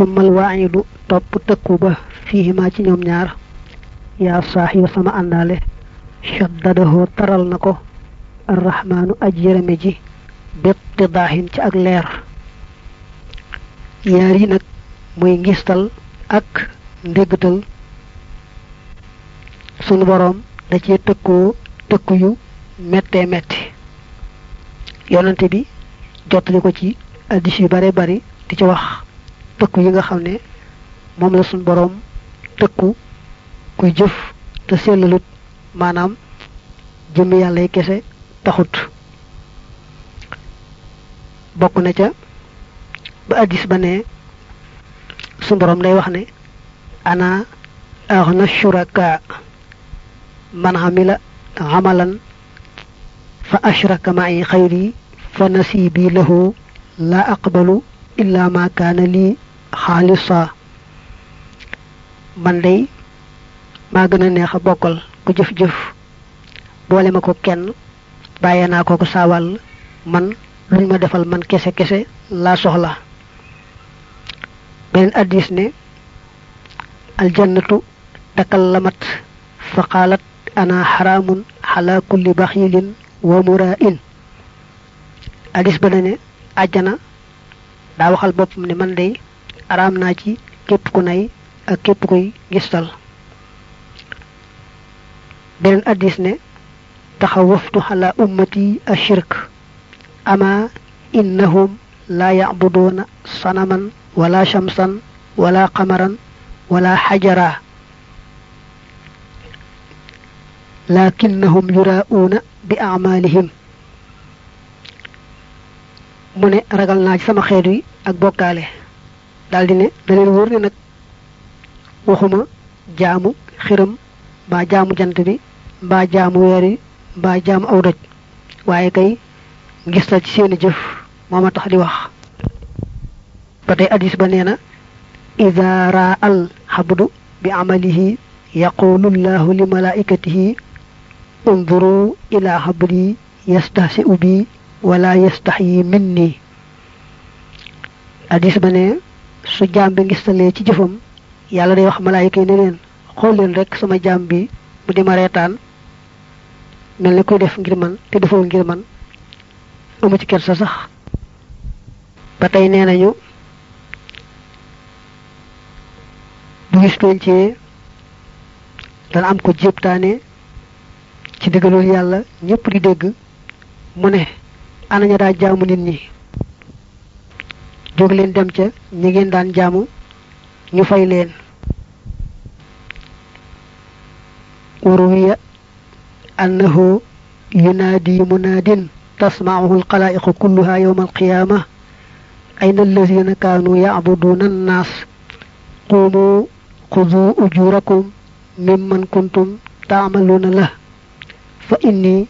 tummal waayidu topp tëkku ba fiihima ci ñoom ñaar yaa saaxiba sama àndaale shaddadahoo taral na ko arrahmaanu aj yërëme ji bittidaahin ci ak leer. Yaar yi nag muy ngistal ak ndéggatal sunu boroom da cee tëkkoo tëkku yu mettee metti yonante bi jottali ko ci addis yu bare bari di ci wax tëkku yi nga xam ne moom la sunu boroom tëkku kuy jëf te sellalut maanaam jëmm yàlla kese taxut bokk na ca ba addis ba ne su borom day wax ne ana aghna shuraka man amila amalan fa ashraka ma'i khayri fa nasibi lahu la aqbalu illa ma kana li khalisa man day maa gën a neex a bokkal ku jëf-jëf. Boole ma ko kenn bàyyee naa ko ko saawal man luñ ma defal man kese kese laa soxla. Beneen addis ne aljannatu takallamat fa qaalat ana xaraamun xala kulli baxilin wa murain addis ba ne àjjana daa waxal boppam ne man day araam naa ci képp ku nay ak képp kuy gistal beneen addis ne taxawaftu xala ummati ashirk ama innahum la yacbuduuna sanaman wala shamsan wala qamaran wala xajara lakinnahum yuraa'uuna bi acmaalihim mu ne ragal naa ci sama xeet wi ak bokkaale daldi ne da leen wóor ne nag waxuma jaamu xiram mbaa jaamu jant bi mbaa jaamu weer wi mbaa jaamu aw doj. Waaye kay ngistal ci seeni jëf moo tax di wax. Ba tey ba nee na ida raa al xabdu bi amalihi yaqulu llahu li malaikatihi ila xabdi yastahsi'u bi wala yastaxyi minni addis ba ne su jaam bi ngistalee ci jëfam yàlla day wax malaayika yi ne leen xool leen rek sama jaam bi mu di ma reetaan mel ni kuy def ngir man te defoo ngir man amu ci kersa sax. Ba tey nee nañu bu gis dana am ko ci dëggalul yàlla ñëpp di dégg mu ne daa jaamu nit ñi jóg leen dem ca ñi ngeen daan jaamu ñu fay leen. وروي أنه ينادي مناد تسمعه القلائق كلها يوم القيامة أين الذين كانوا يعبدون الناس قوموا خذوا أجوركم ممن كنتم تعملون له فإني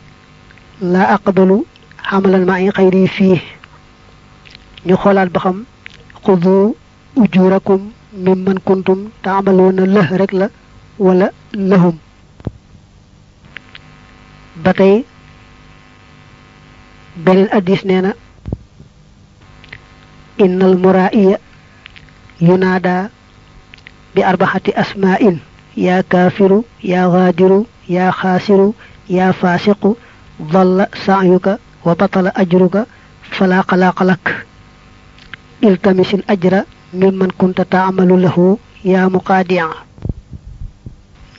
لا أقبل عملا معي غيري فيه ñu xoolaat ba xam xuduu ujurakum mimman kuntum taamaluuna la rek la wala lahum ba tey beneen addis nee na innal muraa'iya yunaada bi arbaxati asmaa'in yaa kaafiru yaa gaadiru yaa xaasiru yaa faasiqu dalla sa'yuka wa batala ajruka falaa xalaaqa iltamisil ajra mimman kunta taamalu lahu yaa muqaadi'a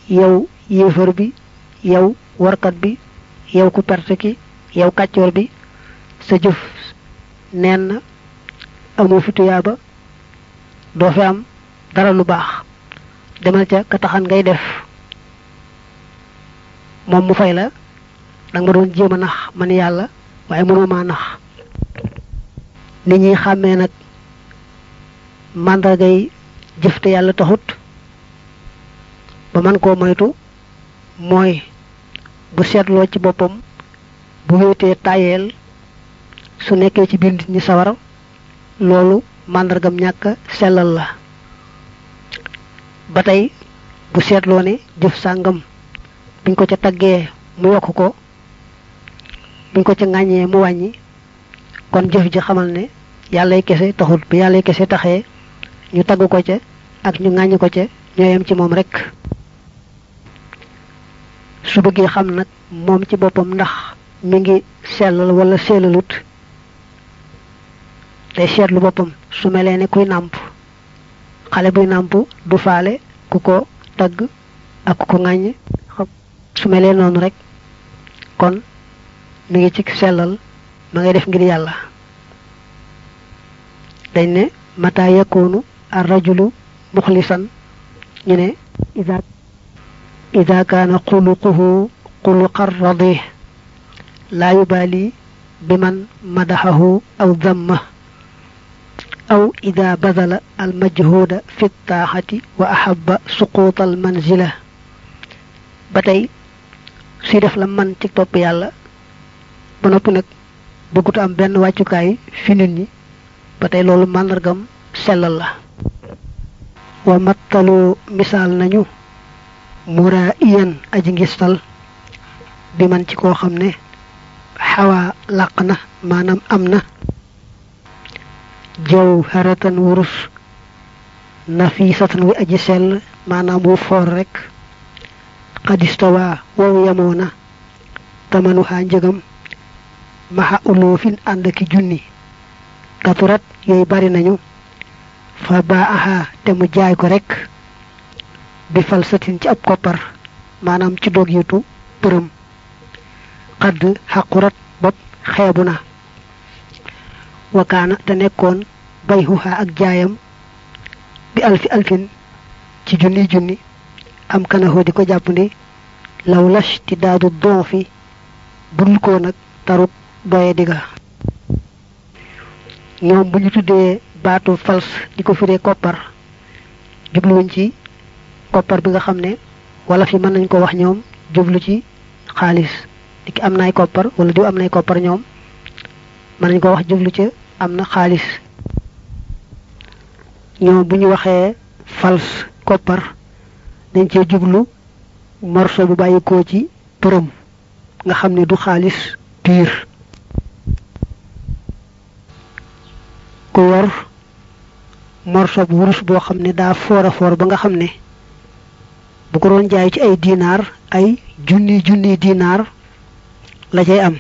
yow yéefar bi yow warkat bi yow ku perte ki yow kàccoor bi sa na amoo fi tuyaaba doo fi am dara lu baax. Demal ca ka def. Moom mu fay la danga ma doon jéem a nax man xàmmee nag màndargay jëf te yàlla taxut ba man koo moytu mooy bu seetloo ci boppam bu wéetee tayeel su nekkee ci biir nit ñi sawar loolu màndargam ñàkk sellal la. Ba tey bu seetloo ne jëf sàngam buñ ko ca taggee mu yokk ko buñ ko ca ŋàññee mu wàññi kon jëf ji xamal ne yàllay kese taxul bu yàllay kese taxee ñu tagg ko ca ak ñu ŋàññ ko ca ñooyam ci moom rek. Su bëggee xam nag moom ci boppam ndax mi ngi sellal wala sellalut day seetlu boppam su melee ne kuy nàmp. Xale buy nàmp du faale ku ko tagg ak ku ko ŋàññ su melee noonu rek kon mi ngi ci sellal ma ngay def ngir yàlla. Dañ ne mata yakunu ar rajulu muxlisan ñu ne ida ida kaana xuluquhu xuluqa radih laa yubaali biman madaxahu aw damma aw ida badala al majhuda fi taaxati wa ahaba suquuta al manzila ba tey suy def la man ci topp yàlla ba noppi nag bëggut am benn wàccukaay fi nit ñi la wa mattalu misaal nañu muraa iyan aji ngistal bi man ci koo xam ne xawaa làq na maanaam am na. Jaw haratan wurus nafisatan wi aji sell maanaam wu foor rek. Xadistawa wow yamoo na. Tamanu xaa njëgam maxa uloofin ànd ki junni. Katurat yooyu bari nañu fa baa aha te mu jaay ko rek bi falsatin ci ab koppar. maanaam ci dog yitu përëm xadd xaqurat bopp xeebu na wakaana te nekkoon bay xuxaa ak jaayam bi alfi alfin ci junni junni. am kanahoo di ko jàppandi law lash ti daadu don fi bul ko nag taruk doye diga. ñoom bu ñu tuddee baatu fals di ko firee koppar. Jubluwuñ ci koppar bi nga xam ne wala fi mën nañ ko wax ñoom jublu ci xaalis. Di am naay koppar wala diw am nay koppar ñoom mën nañ ko wax jublu ci am na xaalis. Ñoom bu fals koppar dañ cee jublu morso bu bàyyikoo ci përëm nga xam ne du xaalis piir. Ku morso bu wurus boo xam ne daa foor a foor ba nga xam ne bu ko doon jaay ci ay dinaar ay junni junni dinaar la cay am.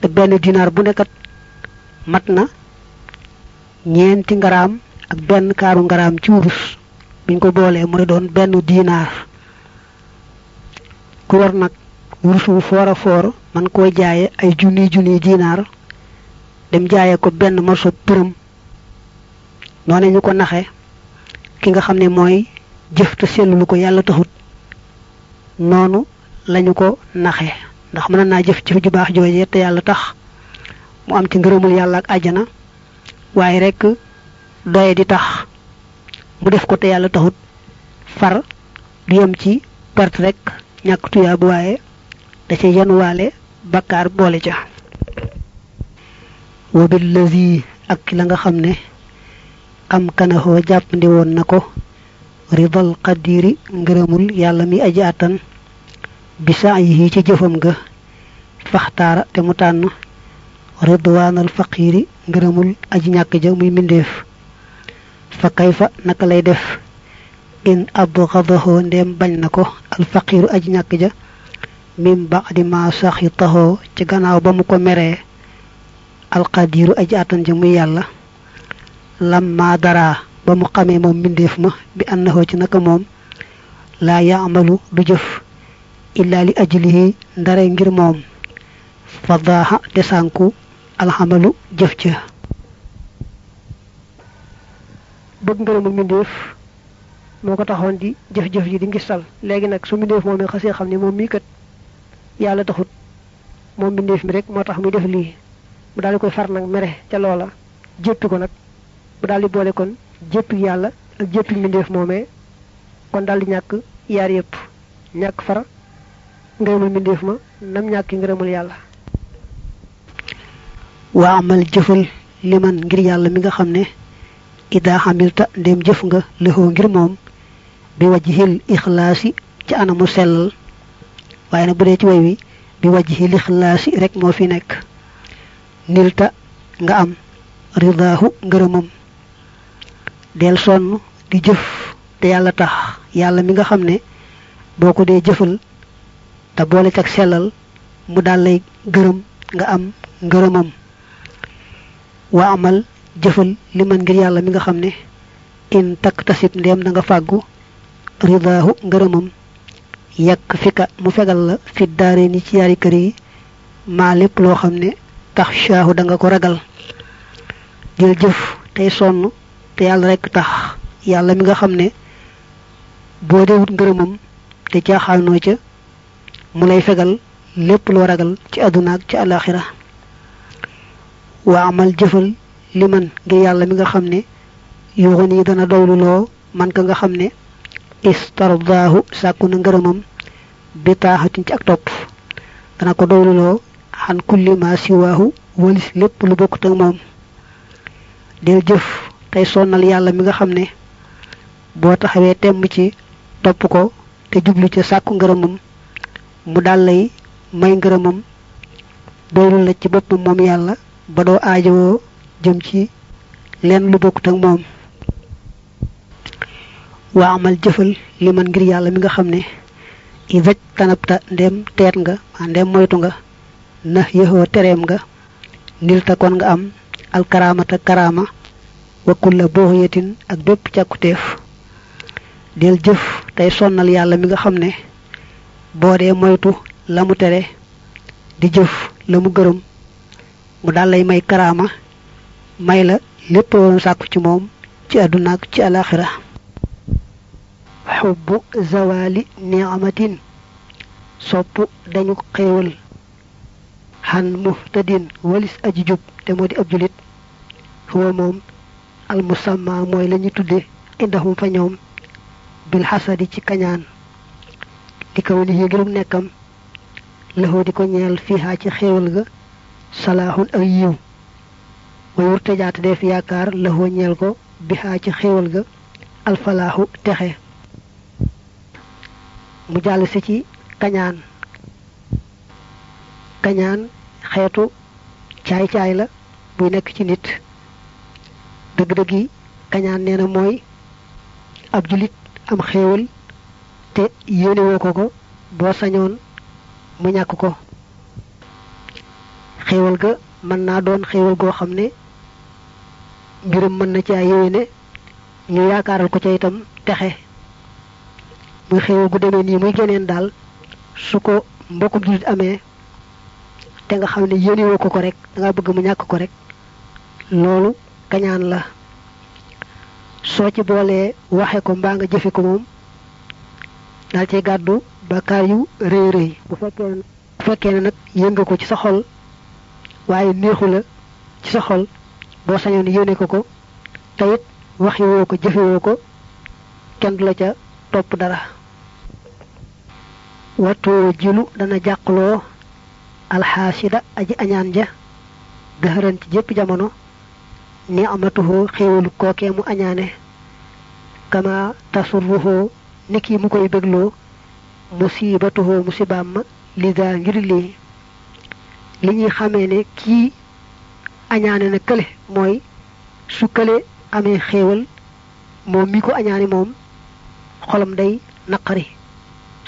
Te benn dinaar bu nekkat mat na ñeenti ak benn kaaru ngaraam ci wurus. Biñ ko boolee mooy doon benn dinaar. Ku yor nag wurus wu foor a foor man koo jaaye ay junni junni dinaar dem jaaye ko benn morso përëm noonu ñu ko naxe ki nga xam ne mooy jëf te sellulu ko yàlla taxut noonu lañu ko naxe ndax mën naa jëf jëf ju baax joojee te yàlla tax mu am ci ngërëmul yàlla ak àjjana waaye rek doye di tax mu def ko te yàlla taxut far du yem ci perte rek ñàkk tuyaabu waaye da ca yenuwaale bakkaar boole ca wa billazi ak la nga xam ne am kanahoo jàppandi woon na ko ridal qadiri ngërëmul yàlla mi aji àttan bisa yi ci jëfam ga. Faxtaara te mu tànn. Ridwaanal faqiiri ngërëmul aji ñàkk ja muy mbindeef. Fa kayfa naka lay def? In abgadahu ndem bañ na ko alfaqiiru aji ñàkk ja. Min ba'di ma saxitahu ci gannaaw ba mu ko meree. Alqadiru aji àttan ja muy yàlla lamma dara ba mu xamee moom mbindeef ma bi annahu ci naka moom laa du jëf illa li ajlihi ndare ngir moom. Fadaaxa te sànku alxamalu jëf ca. Bëgg ngërëmu mbindeef moo ko taxoon di jëf-jëf yi di ngistal. Léegi nag su mbindeef moom mi xasee xam ne moom mii kat yàlla taxut moom mbindeef mi rek moo tax def mu koy far mere ca loola jéppi ko mu daal di boole kon jéppi yàlla ak jéppi mbindeef moomee. kon daal di ñàkk yaar yëpp. ñàkk far ngërëmul mbindeef ma nam ñàkki ngërëmul yàlla. Waa amal jëfal liman ngir yàlla mi nga xam ne ida xamilta ndéem jëf nga lëxoo ngir moom bi wajhil ixlaasi ci anamu sellal. Waaye nag bu dee ci way wi bi rek moo fi nekk. Nilta nga am ridaahu ngërëmam del sonn di jëf te yàlla tax. Yàlla mi nga xam ne boo ko dee jëfal te boole cag sellal mu daal lay gërëm nga am ngërëmam. Wa amal jëfal li man ngir yàlla mi nga xam in takk tasib ndéem da nga fika mu fegal la fi daare ni ci yaari kër yi maa lépp tax shaahu da nga ko ragal. Jël jëf te yàlla rekk tax yàlla mi nga xam ne boo dee wut ngërëmam te caaxaanoo ca mu lay fegal lépp loo ragal ci àdduna ak ci alaxira waa amal jëfal li man ngir yàlla mi nga xam ne yuuxu nii dana doylu loo man ka nga xam ne istardaahu sàkku na ngërëmam bi taaxatin ci ak topp dana ko doylu loo xan kulli ma siwaahu walis lépp lu bokkut ak moom del jëf tey sonnal yàlla mi nga xam ne boo taxawee ci topp ko te jublu ca sàkku ngërëmam mu dal lay may ngërëmam doylu la ci boppam moom yàlla ba doo aajowoo jëm ci lenn lu bokkut ak moom. Waa amal jëfal li man ngir yàlla mi nga xam ne i vej tanabta ndem teet nga maa ndem moytu nga na yëxoo tereem nga nil ta kon nga am alkaraamata karaama wa kulla booxiyatin ak bépp càkkutéef del jëf tey sonnal yàlla mi nga xam ne boo dee moytu la mu tere di jëf la mu gërëm mu daal lay may karaama may la lépp woon sàkku ci moom ci àdduna ak ci alaxira xubbu zawali niamatin sopp dañu xéewal xan muhtadin walis aji jub te moo di ab julit huwa moom almusamma mooy la ñu tudde indahum fa ñoom bil xasadi ci kañaan. Di kaw ni ngirug nekkam. Laxoo di ko ñeel fiihaa ci xéewal ga. Salaaxun ak yiw. Wayur tëjaate def yaakaar laxoo ñeel ko bihaa ci xéewal ga. Alfalaaxu texe. Mu jàll si ci kañaan. Kañaan xeetu caay-caay la buy nekk ci nit dëgg-dëgg yi kañaan nee na mooy ab julit am xéewal te yéenewoo ko ko boo sañoon mu ñàkk ko. Xéewal ga mën naa doon xéewal goo xam ne mbirum mën na caa yéwéne ñu yaakaaral ko ca itam texe. Muy xéewal gu demee nii muy geneen daal su ko mbokkum julit amee te nga xam ne yéenewoo ko ko rek da nga bëgg mu ñàkk ko rek loolu kañaan la soo ci boolee waxe ko mbaa nga jëfe ko moom daal ci gàddu bakkaar yu rëy rëy. Bu fekkee fekkee ne nag yënga ko ci sa xol waaye neexu la ci sa xol boo sañoon yéene ko ko te it waxi woo ko ko la ca topp dara. Watoo jilu dana jàqloo alxaasida aji añaan ja dëxëran ci jépp jamono ni amatuhoo xéewalu kookee mu añaane. Kama ni kii mu koy bégloo musibatuhoo musibaam ma lida ngir lii. Li ñuy xamee ne kii añaane na kële mooy su kële amee xéewal moom mi ko añaane moom xolam day naqari.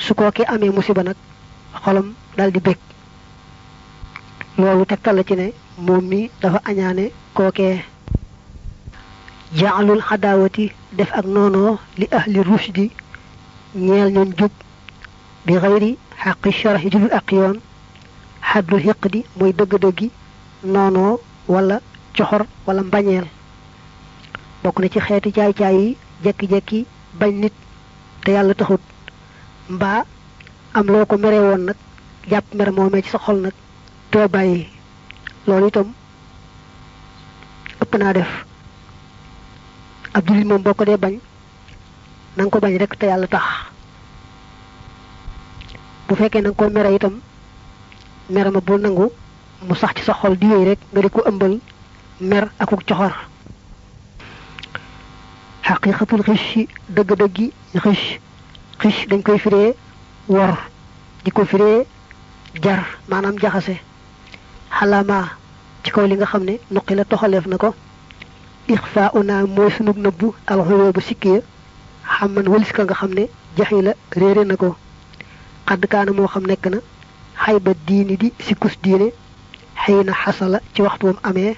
Su kookee amee musiba nag xolam dal di bég. Loolu tegtal la ci ne moom mi dafa añaane kookee jaalul xadaawati def ak noonoo li ahli rushdi. Ñeel ñoon jub bi xayri xaqi sharaxi judul ak yoon xaddul xiq di mooy dëgg-dëggi noonoo wala coxor wala mbañeel. Bokk na ci xeeti caay-caay yi jekki-jekki bañ nit te yàlla taxut. Mbaa am loo ko mere woon nag jàpp mere moomee ci sa xol nag too bàyyi. Loolu itam ëpp naa def ab jullit moom boo ko dee bañ na nga ko bañ rek te yàlla tax. Bu fekkee na nga ko mere itam mere ma nangu mu sax ci sa xol di wéy rek nga di ko ëmbal mer akuk coxor. Xaqiqatul xis dëgg-dëggi xis xis dañ koy firee wor di ko firee jar maanaam jaxase. Xalama ci kaw li nga xam ne nuqi la toxaleef na ko ixfauna mooy sunug nëbbu alxuyoo bu sikkee xamman walis ka nga xam ne jaxi la réere na ko xadd kaana moo xam nekk na xayba diini di sikkus diine xëy na xasala ci waxtu wam amee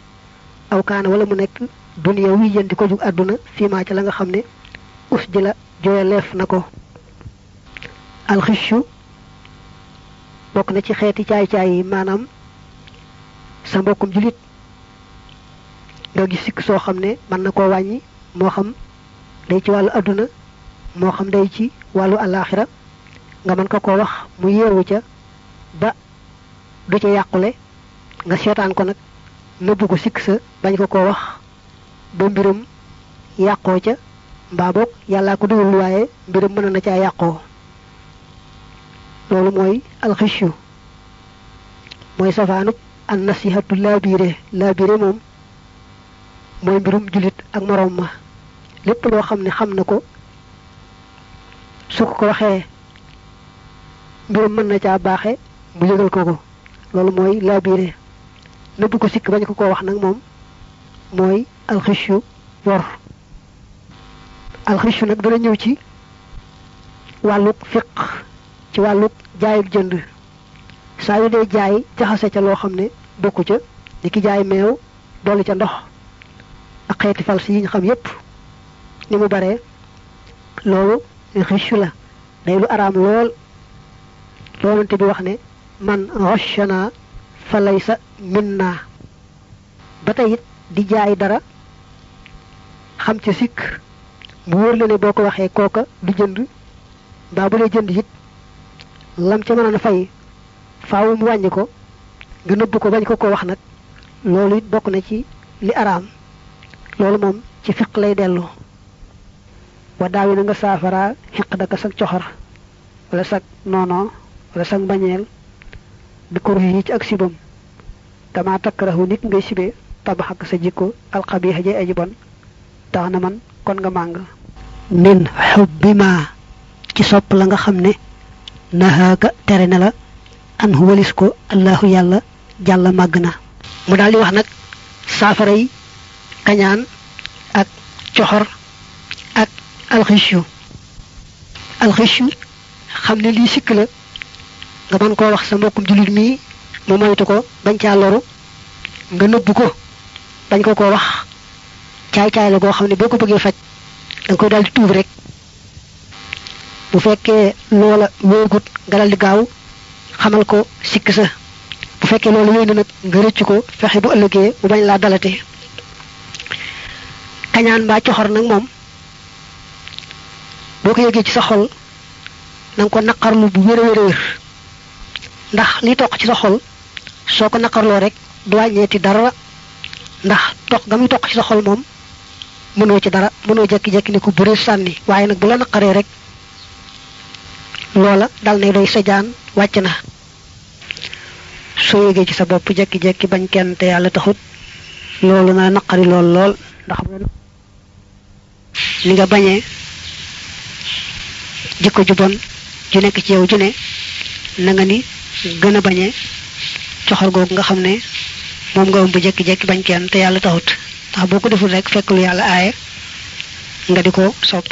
aw kaana wala mu nekk duniya wi jëndi ko jug àdduna fiimaa ci la nga xam ne us ji la jooyaleef na ko alxishu bokk na ci xeeti caay-caay yi maanaam sa mbokkum julit nga gis sikk soo xam ne mën na koo wàññi moo xam day ci wàllu àdduna moo xam day ci wàllu alaxira nga mën ko ko wax mu yeewu ca ba du ca yàqule nga seetaan ko nag nëbbu ko sikk sa bañ ko ko wax ba mbiram yàqoo ca mbaa boog yàllaa ko dugal waaye mbiram mën na caa yàqoo. Loolu mooy alxishu mooy safaanub an nasihatu laabire laabire moom mooy mbirum julit ak moroom ma. Lépp loo xam ne xam ko su ko waxee mbirum mën na caa baaxe mu yëgal ko ko. Loolu mooy laabire nëbb ko sikk bañ ko ko wax nag moom mooy alxishu wor alxishu nag dana ñëw ci wàlluk fiq ci wàlluk jaayuk jënd. Saa yu dee jaay jaxase ca loo xam bokku ca jaay meew dolli ca ndox ak xeeti fals yi ñu xam yépp ni mu baree loolu xishu la day lu araam lool. Loolante bi wax ne man rochana fa laysa minna. Ba tey it di jaay dara xam ca sikk mu wóor la ne boo ko waxee kooka du jënd mbaa bu dee jënd it lam ca mën a fay faawu mu wàññi ko nga nëbb ko bañ ko ko wax nag loolu it bokk na ci li araam loolu moom ci fiq lay dellu. Wa daawi na nga saafara xiq daka sag coxor wala sag noono wala sag mbañeel bi ko yi ci ak sibam. Dama takkarahu nit ngay sibe tabax ak sa jikko alxabiixa jay bon man kon nga ci la nga la an allahu yàlla jàlla mu daal di wax yi kañaan ak coxor ak alxishu alxishu xam ne lii sikk la nga mën koo wax sa mbokkum jullit mii mu moytu ko bañ caa loru nga nëbb ko bañ ko koo wax. Caay-caay la goo xam ne boo ko bëggee faj da koy daal di tuub rek. Bu fekkee loola wéegut nga dal di gaaw xamal ko sikk sa. Bu fekkee loolu wéy na nag nga rëcc ko fexe bu ëllëgee mu bañ laa kañaan mbaa coxor nag moom boo ko yëgee ci sa xol na ko naqarlu bu wér wér wér. Ndax li toq ci sa xol soo ko rek du wàññeeti dara. Ndax toq ga toq ci sa xol moom mënoo ci dara mënoo jekki-jekki ne ko bëri sànni waaye nag bu la rek loola dal ne doy sa jaan na. Ci sa bopp jekki-jekki bañ kenn te taxut loolu na naqari lool lool ndax ni nga bañee jikko ju bon ju nekk ci yow ju ne na nga ni gën a bañee coxor googu nga xam ne moom nga ëmb jekki-jekki bañ kenn te yàlla taxut. Ndax boo ko deful rek fekk lu yàlla aaye nga di ko sopp.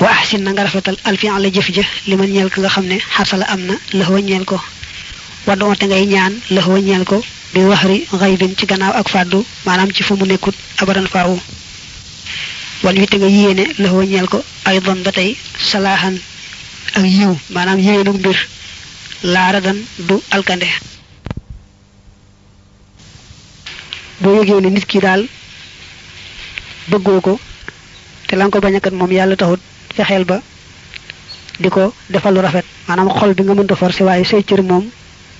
Wa ahsin nga rafetal alfian li ko. Nga ngay ñaan ko bi waxri xaybin ci gannaaw ak fàddu maanaam ci fu mu nekkut abadan faawu wan wi nga yéene lëxwa ñeel ko ay don ba tey salaaxan ak yiw maanaam yéenug mbir laara dan du alkande. Boo yëgee ne nit ki daal bëggoo ko te la nga ko bañ a kat moom yàlla taxut fexeel ba di ko defal lu rafet. Maanaam xol bi nga mënta forcé waaye say cër moom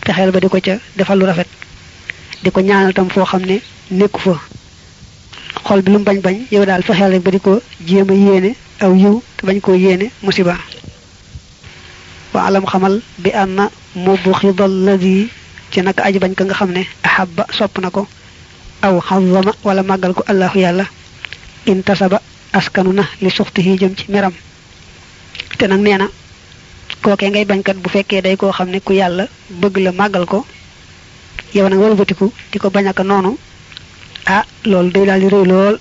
fexeel ba di ko ca defal lu rafet di ko ñaanal tam foo xam ne nekku fa xol bi lu bañ bañ yow daal fexeel rek ba di ko jéem a aw te bañ koo yéene musiba wa alam xamal bi anna mubxidal ladi ci naka aji bañ ka nga xam ne ahabba sopp na ko aw xazama wala màggal ko allahu yàlla intasaba askanu na li suxtihi jëm ci meram te nag nee na kookee ngay bañkat bu fekkee day koo xam ne ku yàlla bëgg la màggal ko yow nag walbatiku di ko bañ aka noonu. Ah loolu day daal di rëy lool.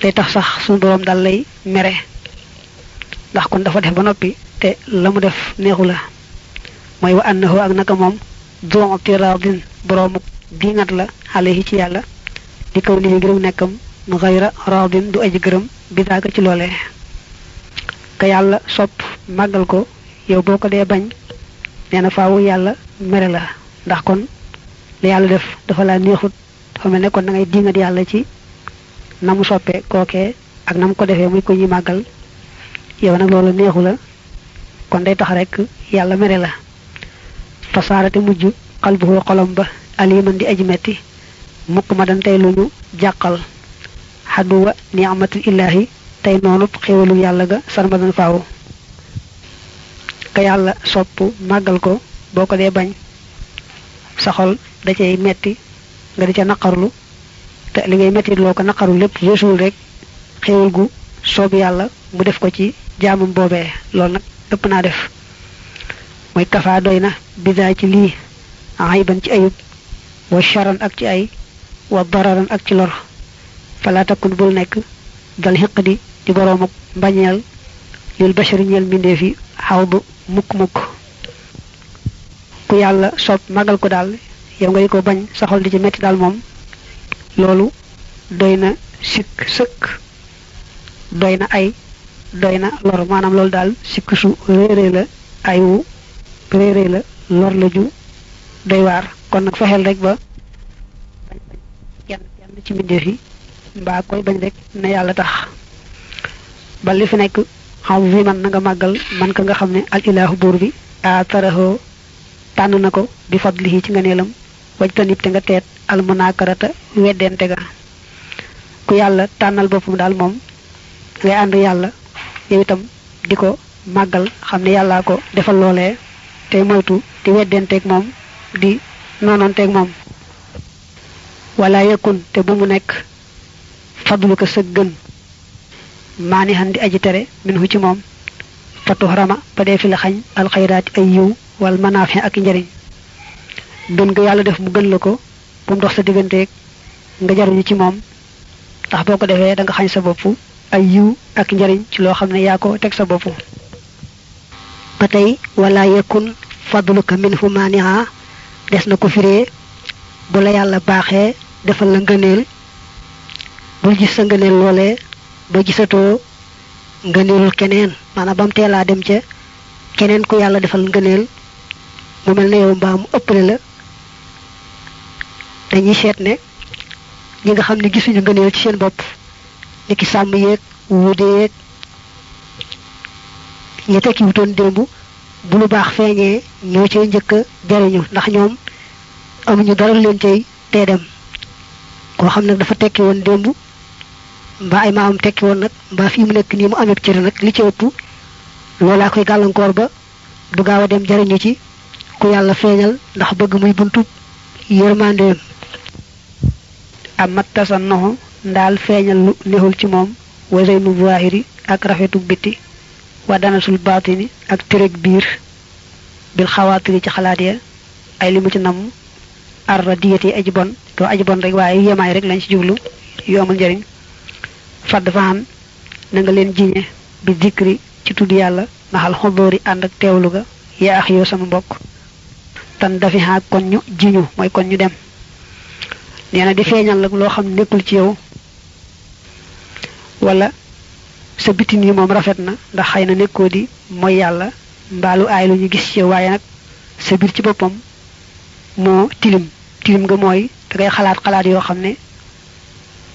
Day tax sax suñu borom dal lay mere. Ndax kon dafa def ba noppi te la mu def neexu la. Mooy wa annahu ak naka moom doom tiradin boroomu diingat la alayhi ci yàlla. Di kaw ni gërëm nekkam xayra radin du aji gërëm bidaaka ci loolee. Ka yàlla sopp màggal ko yow boo ko dee bañ nee faawu yàlla mere la. Ndax kon li yàlla def dafa laa neexut dafa mel ne kon da ngay diingat yàlla ci na mu soppee kookee ak na mu ko defee muy ko ñuy màggal. Yow nag loolu neexu la kon day tax rek yàlla mere la. Fasaarate mujj xalbuhu ba aliman di aji metti mukk ma dan tey lu ñu jàqal. Xaduwa ni'matul ilahi tey noonub xéwalu yàlla ga sarmadan faaw. Ka yàlla sopp màggal ko boo ko bañ sa xol da cay metti nga di ca naqarlu te li ngay metti loo ko lépp weesuwul rek xéwal gu soob yàlla mu def ko ci jaamam boobee loolu nag ëpp naa def mooy kafaa doy na bidaa ci lii ayban ci ayub wa charan ak ci ay wa dararan ak ci lor fala takkun bul nekk dal xiq di di mbañeel lil bashari ñeel mbindeef yi xaw ku yàlla soob magal ko daal yow nga di ko bañ sa xol di ci metti daal moom loolu doy na sikk sëkk doy na ay doy na lor maanaam loolu daal sikk su réerée la ay wu réerée la lor la ju doy waar kon nag fexeel rek ba bañ bañ kenn kenn ci mbindeef yi mbaa koy bañ rek ne yàlla tax ba li fi nekk xaw bi man na nga màggal man ka nga xam ne al ilahu buur bi a taraxoo tànn na ko bi fadlihi ci nga neelam waj tanib te nga teet almunaakarata weddente ga. Ku yàlla tànnal boppam daal moom ngay ànd yàlla yow itam di ko màggal xam ne yàllaa ko defal loolee tey moytu di weddenteeg moom di noonoonteeg moom. Wala yëkkun te bu mu nekk fadlu ko sa gën. Maani xan di aji tere min ci moom. Fatu xarama ba dee fi la xañ alxayraati ay yiw. Wal manaafi ak njariñ. Gën nga yàlla def mu gën la ko bu dox sa digganteeg nga jaruñu ci moom. Ndax boo ko da nga xañ sa bopp ay yiw ak njariñ ci loo xam ne yaa ko teg sa bopp. Ba tey wala yakun fadluka minhu des na ko firee bu la yàlla baaxee defal la ngëneel. Bul gis sa ngëneel loolee ba ngëneelul keneen. Bam teelaa dem ca keneen ku yàlla defal ngëneel mu mel ne yow mbaa ëppale la dañuy seet ne ñi nga xam ne gisuñu ngëneel ci seen bopp ni ki sàmm yeeg wuude yeeg ñi tekki wutoon démb bu lu baax feeñee ñoo cay njëkk jariñu ndax ñoom amuñu dara leen cay tee dem. Koo xam nag dafa tekki woon démb mbaa ay maamam tekki woon nag mbaa fii mu nekk nii mu amee cër nag li ci ëpp loolaa koy gàllankoor ba du gaaw a dem jariñu ci ku yàlla feeñal ndax bëgg muy buntu yërmandeem. Am mat tasan noxo ndaal feeñal lu neexul ci moom waseynu zahiri ak rafetu bitti wa danasul baatini ak tërëg biir bil xawaatiri ci xalaat ya ay li mu ci namm arra diyat yi aji bon doo aji bon rek waaye yemaay rek lañ ci jublu yu amul njariñ. Fadd faxan na nga leen jiñe bi dikri ci maxal xodóori ànd ak ga yaa sama mbokk tan dafi xaag kon ñu jiñu mooy kon ñu dem. Nee na di feeñal nag xam nekkul ci yow. Wala sa bitin yi moom rafet na ndax xëy na nekkoo di mooy yàlla mbaalu aay lu ñu gis ci yow waaye nag sa biir ci boppam moo tilim. Tilim nga mooy da ngay xalaat xalaat yoo xam ne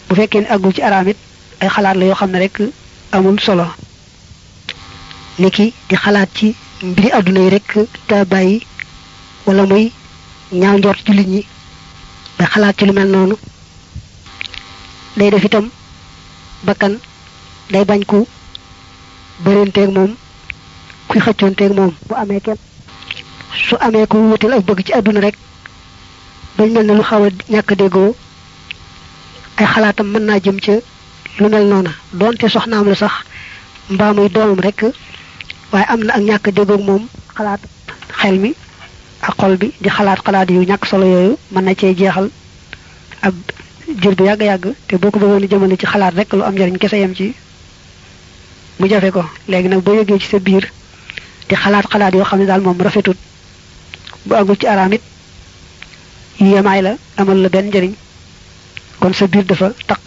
bu fekkee ne àggul ci araam it ay xalaat la yoo xam ne rek amul solo. Niki di xalaat ci mbiri àdduna yi rek te bàyyi wala muy ñaaw njort jullit ñi ba xalaat ci lu mel noonu day def itam bakkan day bañ ku bërinteeg moom kuy xëccoonteeg moom bu amee kenn. Su amee ku wutal ak bëgg ci àdduna rek bañ mel ne lu xaw a ñàkk déggoo ay xalaatam mën naa jëm ca lu mel noona. Doonte soxnaam la sax mbaa muy doomam rek waaye am na ak ñàkk déggoog moom xalaat xel mi ak xol bi di xalaat xalaat yu ñàkk solo yooyu mën na cee jeexal ab jur bi yàgg-yàgg te boo ko bëggoon jëmale ci xalaat rek lu am njariñ kese yam ci mu jafe ko. Léegi nag boo yëgee ci sa biir di xalaat xalaat yoo xam ne daal moom rafetut bu àggul ci araam it yemaay la amal la benn njariñ. Kon sa biir dafa taq.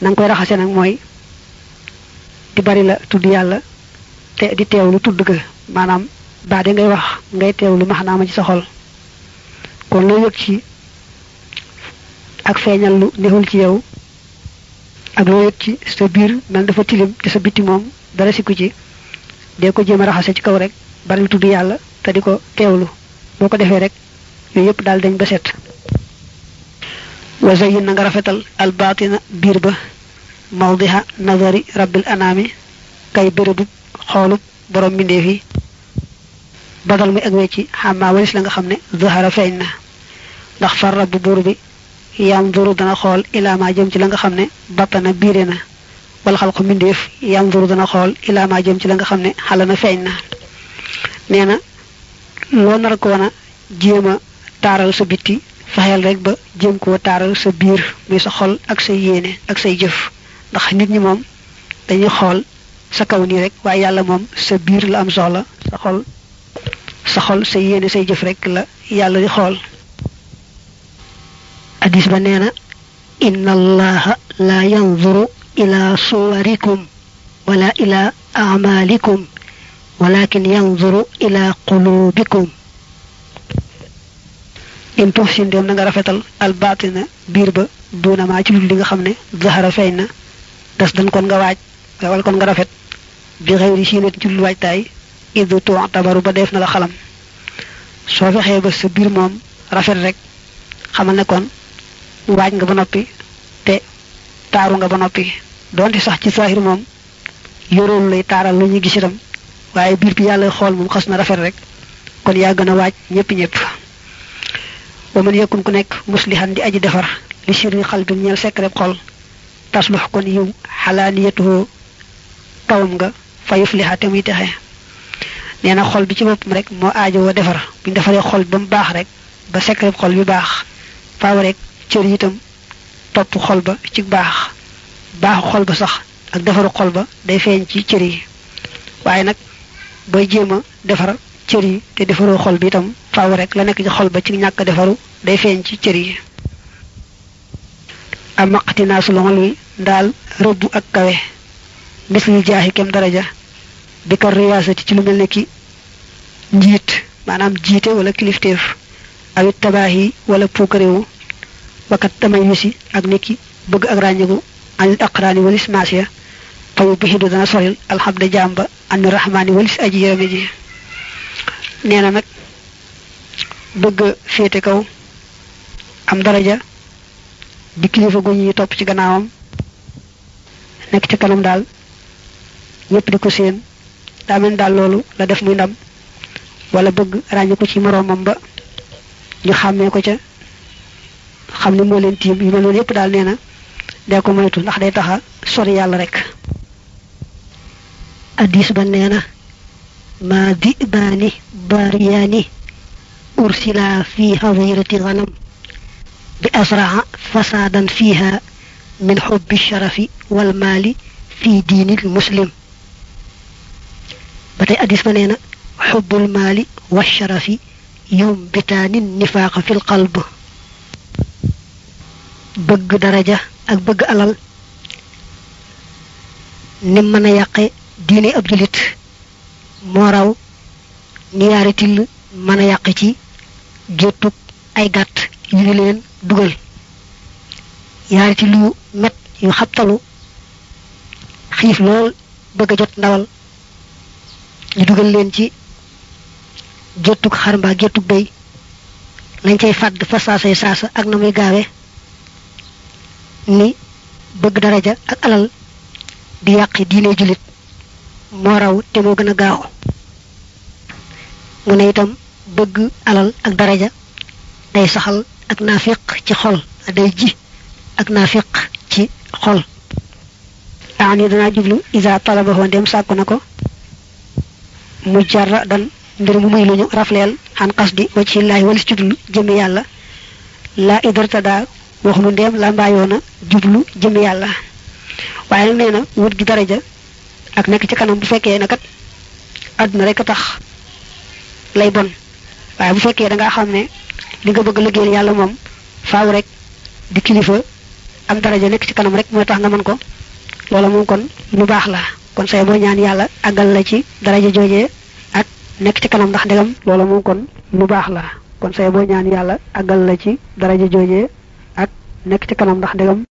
Na koy raxase nag mooy di bari la tudd yàlla te di teewlu tudd ga. Maanaam baa de ngay wax ngay teewlu maxnaama ci sa xol. kon loo yëg ci ak feeñal lu neexul ci yow ak loo yëg ci sa biir mel dafa tilim te sa bitti moom dara sikku ci dee ko jéem a raxase ci kaw rek bari tudd yàlla te di ko teewlu. boo ko defee rek yooyu yëpp daal dañ ba set. wa zayin na nga rafetal albaatina biir ba mawdiha nazari rabbil anami kay bërëbub xoolub borom mbindeef yi. Badal muy ak wecci xammaa walis la nga xam ne zahara feeñ na ndax far rabbu buur bi yanzuru dana xool ilaa ma jëm ci la nga xam ne battana wala xalqu mbindeef yanzuru dana xool ilaa ma jëm ci la nga xam ne xala na feeñ na nee na loo nar ko woon a jéem a taaral sa bitti fexeel rek ba jéem koo taaral sa biir muy sa xol ak say yéene ak say jëf ndax nit ñi moom dañuy xool sa kaw nii rek waaye yàlla moom sa biir la am soxla sa xol sa xol say yéene say jëf rek la yàlla di xool hadis ba nee na inna allaha la yanzuru ila suwarikum wala ila amalikum walakin yanzuru ila qulubikum in tuhsin dem na nga rafetal al biir ba duna ma ci li nga xam ne zahara feeñ na das dan kon nga waaj wala kon nga rafet bi xewri sinat ci lu waajtaay idu tu'tabaru ba def na la xalam. soo fexee ba sa biir moom rafet rek xamal kon waaj nga ba te taaru nga ba noppi. donte sax ci sahir moom yoroolu lay taaral lu ñu gis itam waaye biir bi yàlla xool moom xas na rafet rek kon yaa gën a waaj ñëpp ñëpp. wa man yakun ku nekk muslihan di aji defar li sirri xalbin ñeel sekkreb xol taslux kon yiw xalaaniyatuhu tawam nga fa yufliha te muy texe nee na xol bi ci boppam rek moo aajowoo defar. buñ defaree xol ba baax rek ba sekkreb xol bi baax faaw rek cër itam topp xol ba ci baax. Baaxu xol ba sax ak defaru xol ba day feeñ ci cër yi. Waaye nag booy jéem a defar cër yi te defaroo xol bi itam faaw rek la nekk ci xol ba ci ñàkk defaru day feeñ ci cër yi. Am maqatinaa su loxol wi ndaal rëbb ak kawe. Misli jaaxi kem daraja. Bi kar riyaasati ci lu mel ne ki njiit maanaam jiite wala kilifteef awit tabaahi wala puukarewu wakat damay wisi ak niki bëgg ak ràññiku anil aqraani walis maasiya fa yu bixidu dana soril alxamda jàmba ani rahmaani walis aji yërëme ji nee na nag bëgg féete kaw am daraja di kilifa gu ñuy topp ci gannaawam nekk ci kanam daal ñëpp di ko séen daa mel daal la def muy ndam wala bëgg ràññi ko ci moroomam ba ñu xàmmee ko ca xam ne moo leen tiim yu mel yëpp daal nee na ko moytu ndax day taxa sori yàlla rek addis ba nee ma dibaani baariyaani ursila fi hadirati ganam bi asraa fasadan fiha min xubbi sharafi wal maali fi diinil muslim ba tey addis ba nee na xubbul maali wa sharafi yum bitaani nifaaqa fil qalb. Bëgg daraja ak bëgg alal. Ni mën a yàqe diine ab julit moo raw ni yaari till mën a yàqe ci géttug ay gàtt yu ñu leen dugal. Yaari till yu met yu xabtalu xiif lool bëgg a jot ndawal ñu dugal leen ci géttug xar mbaa géttug béy. Lañ cay fàdd fa saasay saasa ak na muy gaawe ni bëgg daraja ak alal di yàqi diine julit moo raw te moo gën gaaw. Mu ne itam bëgg alal ak daraja day saxal ak naafiq ci xol day ji ak naafiq ci xol. Ani dana jublu isa na ko mu jarra dan mbir mu muy luñu rafleel xan qasdi wajhillahi walis jublu jëmi yàlla. La idartada wax nu ndeem la mbaayoona jublu jëmi yàlla. Waaye nag nee na wut gi daraja ak nekk ci kanam bu fekkee nakat àdduna rek tax lay bon. Waaye bu fekkee da nga xam ne li nga bëgg liggéeyal yàlla moom faaw rek di kilifa am daraja nekk ci kanam rek mooy tax nga mën ko. Loola moom kon lu baax la. Kon say boo ñaan yàlla àggal la ci daraja joojee ak nekk ci kanam ndax ndegam loola moom kon lu baax la. Kon say boo ñaan yàlla àggal la ci daraja joojee ak nekk ci kanam ndax ndegam